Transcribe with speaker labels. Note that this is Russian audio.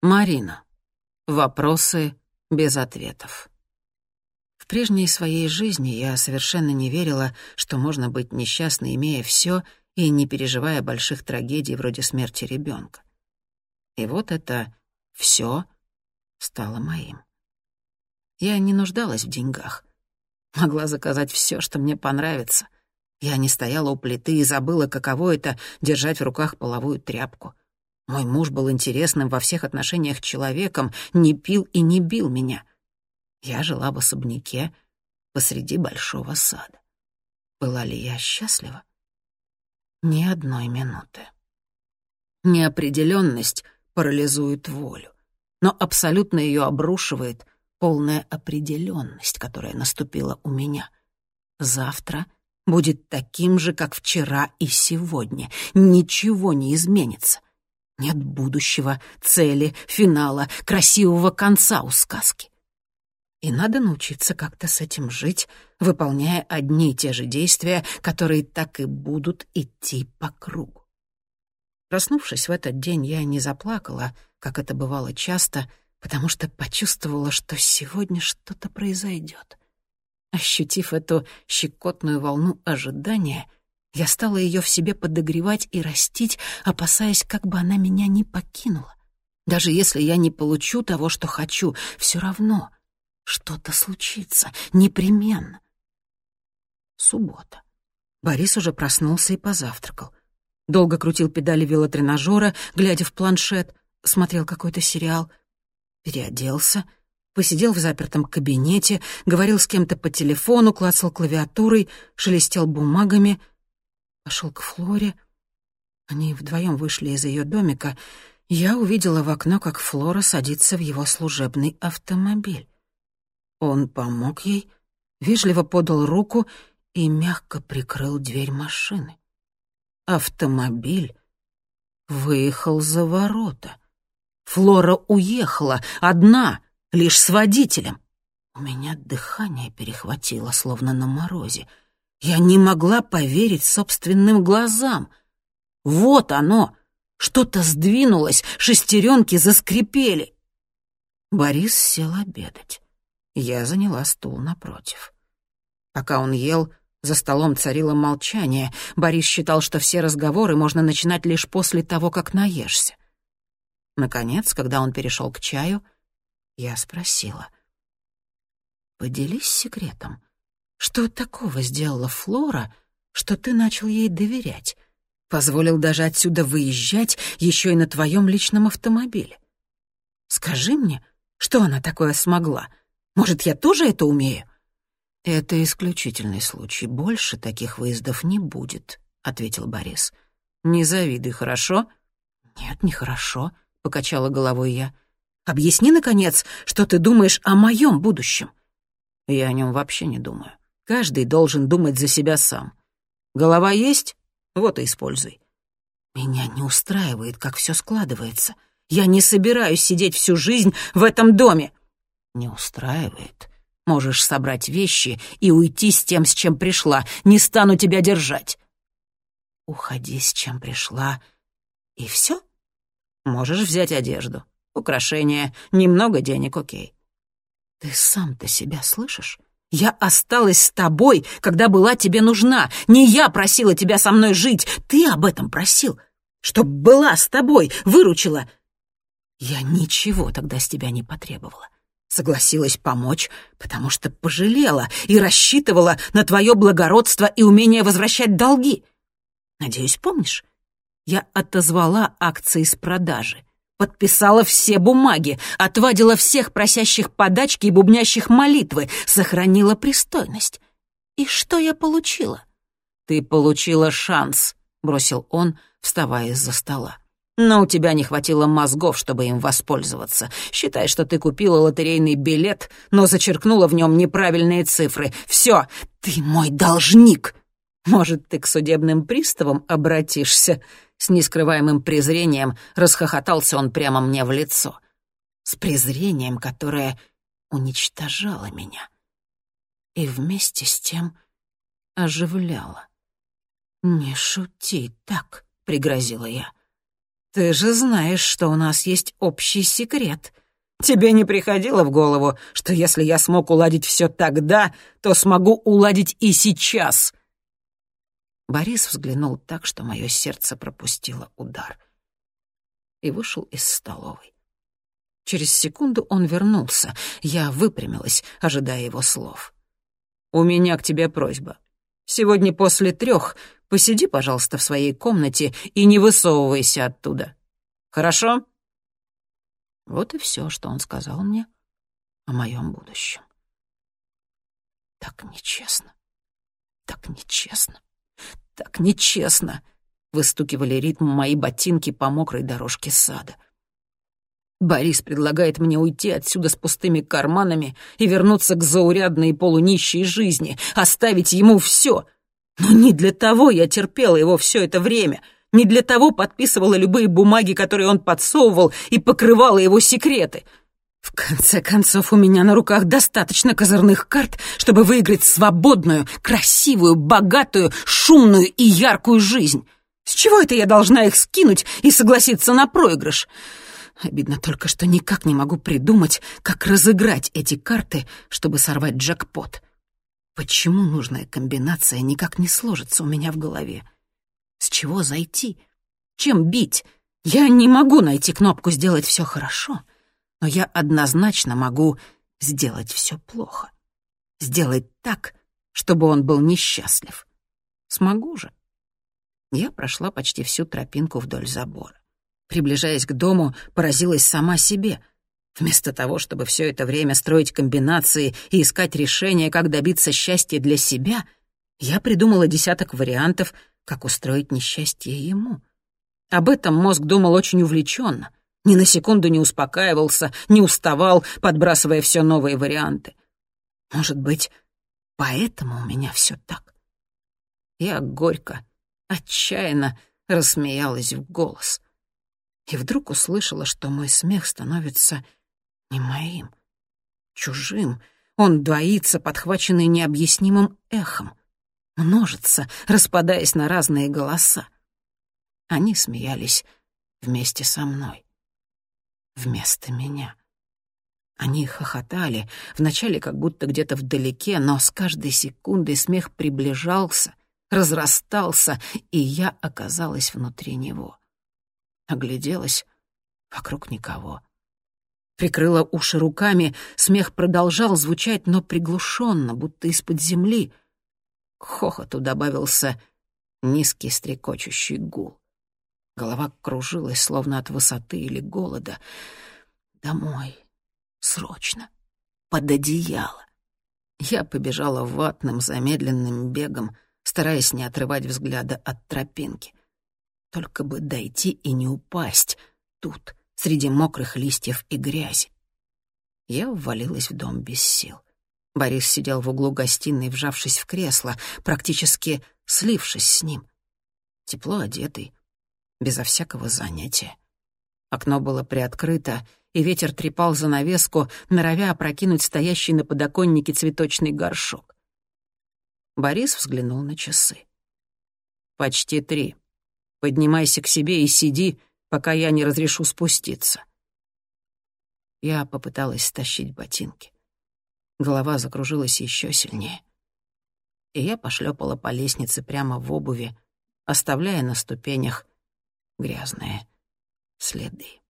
Speaker 1: Марина. Вопросы без ответов. В прежней своей жизни я совершенно не верила, что можно быть несчастной, имея все и не переживая больших трагедий вроде смерти ребенка. И вот это все стало моим. Я не нуждалась в деньгах. Могла заказать все, что мне понравится. Я не стояла у плиты и забыла, каково это — держать в руках половую тряпку. Мой муж был интересным во всех отношениях человеком, не пил и не бил меня. Я жила в особняке посреди большого сада. Была ли я счастлива? Ни одной минуты. Неопределенность парализует волю, но абсолютно ее обрушивает полная определенность, которая наступила у меня. Завтра будет таким же, как вчера и сегодня. Ничего не изменится. Нет будущего, цели, финала, красивого конца у сказки. И надо научиться как-то с этим жить, выполняя одни и те же действия, которые так и будут идти по кругу. Проснувшись в этот день, я не заплакала, как это бывало часто, потому что почувствовала, что сегодня что-то произойдет. Ощутив эту щекотную волну ожидания — я стала ее в себе подогревать и растить, опасаясь, как бы она меня не покинула. Даже если я не получу того, что хочу, все равно что-то случится, непременно. Суббота. Борис уже проснулся и позавтракал. Долго крутил педали велотренажера, глядя в планшет, смотрел какой-то сериал. Переоделся, посидел в запертом кабинете, говорил с кем-то по телефону, клацал клавиатурой, шелестел бумагами — пошел к Флоре. Они вдвоем вышли из ее домика. Я увидела в окно, как Флора садится в его служебный автомобиль. Он помог ей, вежливо подал руку и мягко прикрыл дверь машины. Автомобиль выехал за ворота. Флора уехала, одна, лишь с водителем. У меня дыхание перехватило, словно на морозе — я не могла поверить собственным глазам. Вот оно! Что-то сдвинулось, шестеренки заскрипели. Борис сел обедать. Я заняла стул напротив. Пока он ел, за столом царило молчание. Борис считал, что все разговоры можно начинать лишь после того, как наешься. Наконец, когда он перешел к чаю, я спросила. «Поделись секретом. Что такого сделала Флора, что ты начал ей доверять? Позволил даже отсюда выезжать еще и на твоем личном автомобиле. Скажи мне, что она такое смогла? Может, я тоже это умею? Это исключительный случай. Больше таких выездов не будет, ответил Борис. Не завидуй, хорошо? Нет, нехорошо, покачала головой я. Объясни, наконец, что ты думаешь о моем будущем. Я о нем вообще не думаю. Каждый должен думать за себя сам. Голова есть? Вот и используй. Меня не устраивает, как все складывается. Я не собираюсь сидеть всю жизнь в этом доме. Не устраивает. Можешь собрать вещи и уйти с тем, с чем пришла. Не стану тебя держать. Уходи с чем пришла. И все? Можешь взять одежду, украшения, немного денег, окей. Ты сам-то себя слышишь? Я осталась с тобой, когда была тебе нужна. Не я просила тебя со мной жить, ты об этом просил. Чтоб была с тобой, выручила. Я ничего тогда с тебя не потребовала. Согласилась помочь, потому что пожалела и рассчитывала на твое благородство и умение возвращать долги. Надеюсь, помнишь? Я отозвала акции с продажи подписала все бумаги, отвадила всех просящих подачки и бубнящих молитвы, сохранила пристойность. И что я получила? Ты получила шанс, бросил он, вставая из-за стола. Но у тебя не хватило мозгов, чтобы им воспользоваться. Считай, что ты купила лотерейный билет, но зачеркнула в нем неправильные цифры. Все, ты мой должник. Может, ты к судебным приставам обратишься? С нескрываемым презрением расхохотался он прямо мне в лицо. С презрением, которое уничтожало меня. И вместе с тем оживляло. «Не шути так», — пригрозила я. Ты же знаешь, что у нас есть общий секрет. Тебе не приходило в голову, что если я смог уладить все тогда, то смогу уладить и сейчас?» Борис взглянул так, что мое сердце пропустило удар. И вышел из столовой. Через секунду он вернулся. Я выпрямилась, ожидая его слов. «У меня к тебе просьба. Сегодня после трех посиди, пожалуйста, в своей комнате и не высовывайся оттуда. Хорошо?» Вот и все, что он сказал мне о моем будущем. Так нечестно, так нечестно, так нечестно, выстукивали ритм мои ботинки по мокрой дорожке сада. Борис предлагает мне уйти отсюда с пустыми карманами и вернуться к заурядной и полунищей жизни, оставить ему все. Но не для того я терпела его все это время — не для того подписывала любые бумаги, которые он подсовывал, и покрывала его секреты. В конце концов, у меня на руках достаточно козырных карт, чтобы выиграть свободную, красивую, богатую, шумную и яркую жизнь. С чего это я должна их скинуть и согласиться на проигрыш? Обидно только, что никак не могу придумать, как разыграть эти карты, чтобы сорвать джекпот. Почему нужная комбинация никак не сложится у меня в голове? С чего зайти? Чем бить? Я не могу найти кнопку «Сделать все хорошо», но я однозначно могу сделать все плохо. Сделать так, чтобы он был несчастлив. Смогу же. Я прошла почти всю тропинку вдоль забора. Приближаясь к дому, поразилась сама себе. Вместо того, чтобы все это время строить комбинации и искать решения, как добиться счастья для себя, я придумала десяток вариантов, как устроить несчастье ему. Об этом мозг думал очень увлеченно, ни на секунду не успокаивался, не уставал, подбрасывая все новые варианты. Может быть, поэтому у меня все так. Я горько, отчаянно рассмеялась в голос. И вдруг услышала, что мой смех становится не моим, чужим. Он двоится, подхваченный необъяснимым эхом множится, распадаясь на разные голоса. Они смеялись вместе со мной, вместо меня. Они хохотали, вначале как будто где-то вдалеке, но с каждой секундой смех приближался, разрастался, и я оказалась внутри него. Огляделась, вокруг никого. Прикрыла уши руками, смех продолжал звучать, но приглушенно, будто из-под земли — к хохоту добавился низкий стрекочущий гул. Голова кружилась, словно от высоты или голода. «Домой. Срочно. Под одеяло». Я побежала ватным, замедленным бегом, стараясь не отрывать взгляда от тропинки. Только бы дойти и не упасть тут, среди мокрых листьев и грязи. Я ввалилась в дом без сил. Борис сидел в углу гостиной, вжавшись в кресло, практически слившись с ним. Тепло одетый, безо всякого занятия. Окно было приоткрыто, и ветер трепал занавеску, норовя опрокинуть стоящий на подоконнике цветочный горшок. Борис взглянул на часы. «Почти три. Поднимайся к себе и сиди, пока я не разрешу спуститься». Я попыталась стащить ботинки. Голова закружилась еще сильнее. И я пошлепала по лестнице прямо в обуви, оставляя на ступенях грязные следы.